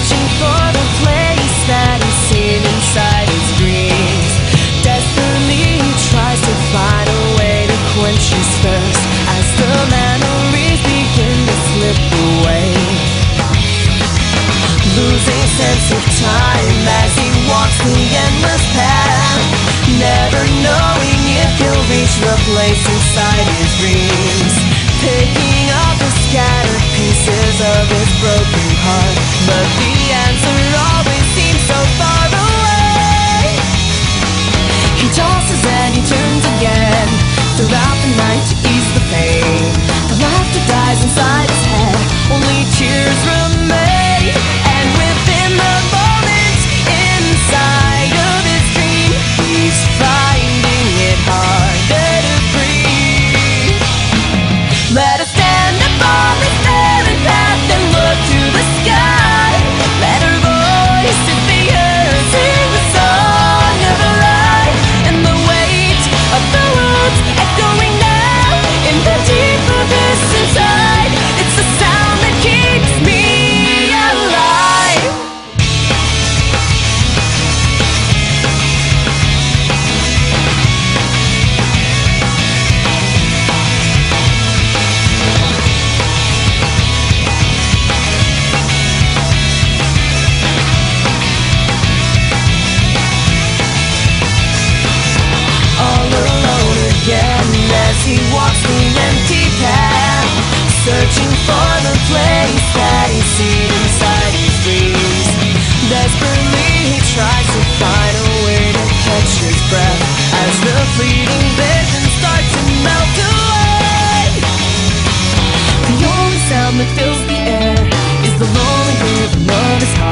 searching for the place that is seen inside his dreams. Destiny tries to find a way to quench his thirst as the memories begin to slip away. Losing sense of time as he walks the endless path, never knowing if he'll reach the place inside his dreams. Picking up the scattered pieces of his broken heart. Searching for the place that he sees inside his dreams. Desperately he tries to find a way to catch his breath As the fleeting vision starts to melt away. The only sound that fills the air Is the lonely rhythm of his heart